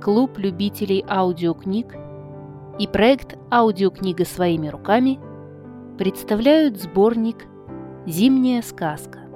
Клуб любителей аудиокниг и проект «Аудиокнига своими руками» представляют сборник «Зимняя сказка».